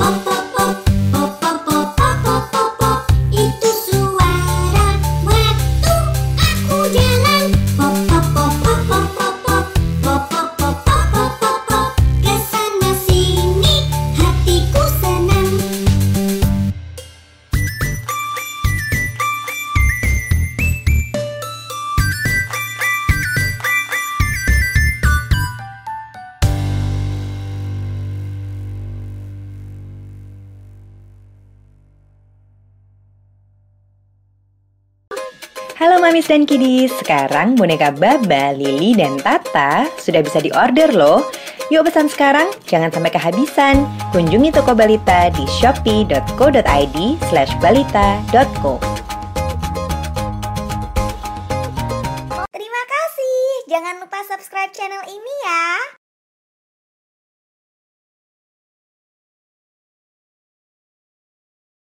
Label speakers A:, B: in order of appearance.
A: Oh. Dan
B: Kiddies, sekarang boneka Baba, Lili, dan Tata sudah bisa diorder loh. Yuk pesan sekarang, jangan sampai kehabisan. Kunjungi toko Balita di shopee.co.id slash balita.co.
A: Terima kasih, jangan lupa subscribe channel ini ya.